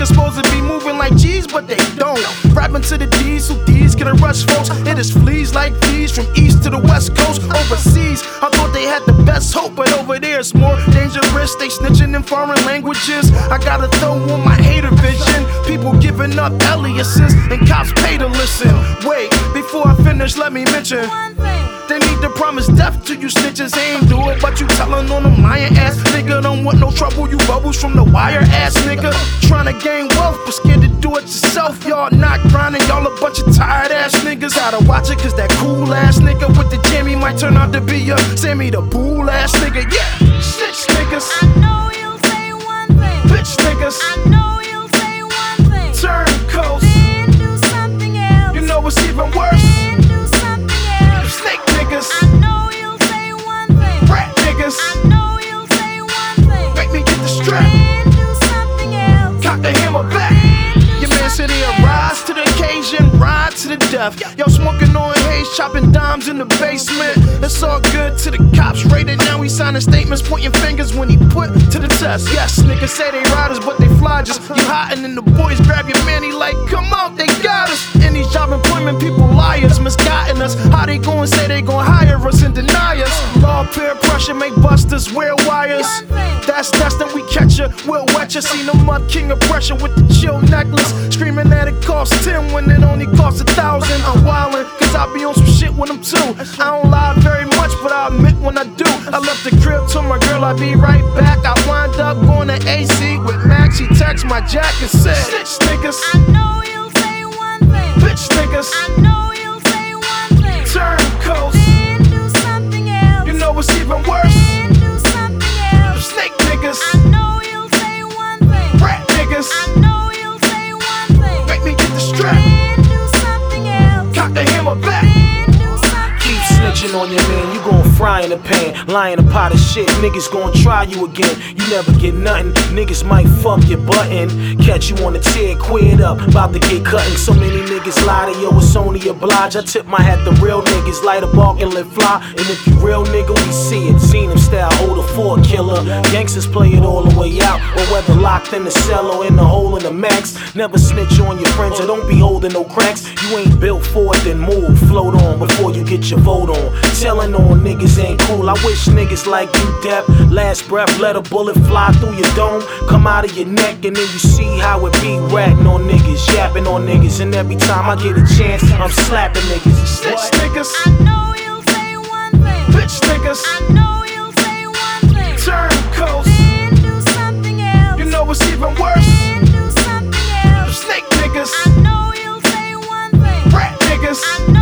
niggas supposed to be moving like G's, but they don't. Rapping to the D's, who D's gonna rush folks. It is fleas like these from east to the west coast. Overseas, I thought they had the best hope, but over there it's more dangerous. They snitching in foreign languages. I gotta throw on my hater vision. People giving up aliases, and cops pay to listen. Wait, before I finish, let me mention. They need to promise death to you snitches. They ain't do it, but you tellin' on them lying ass nigga. Don't want from the wire ass nigga. Tryna gain wealth, but scared to do it yourself. Y'all not grinding, y'all a bunch of tired ass niggas. Gotta watch it, cause that cool ass nigga with the Jimmy might turn out to be a Sammy the bull ass nigga. Yeah, death. Yo, smoking on haze, chopping dimes in the basement. It's all good to the cops rated. Now he signing statements, pointing fingers when he put to the test. Yes, niggas say they riders, but they fly just you hottin' and the boys grab your man. He like, come out, they got us. In these job employment, people liars, misguiding us. How they gon' say they gon' hire make busters wear wires. That's destined, we catch ya, we'll wet ya. Seen the mud king of pressure with the chill necklace. Screaming that it costs 10 when it only costs a thousand. I'm wildin', cause I be on some shit when I'm two. I don't lie very much, but I admit when I do. I left the crib, to my girl I'd be right back. I wind up going to AC with Max. She text my jacket, said, Snitch niggas, I know you'll say one thing. bitch niggas, I know snitching on your man, you gon' fry in the pan. Lying a pot of shit, niggas gon' try you again. You never get nothing, niggas might fuck your button. Catch you on the tear, quit up, about to get cutting. So many niggas lie to yo, it's only oblige. I tip my hat to real niggas, light a bark and let fly. And if you real nigga, we see it. Seen him style, hold a four killer. Gangsters play it all the way out, or whether locked in the cell or in the hole in the max. Never snitch on your friends, or don't be holding no cracks. You ain't built for it, then move, get your vote on. Telling on niggas ain't cool. I wish niggas like you depth. Last breath, let a bullet fly through your dome. Come out of your neck, and then you see how it be ratting on niggas, yapping on niggas. And every time I get a chance, I'm slapping niggas. Bitch niggas. I know you'll say one thing. Bitch niggas. I know you'll say one thing. Turn coast. Then do something else. You know it's even worse. Then do something else. Snake niggas. I know you'll say one thing. Rat niggas. I know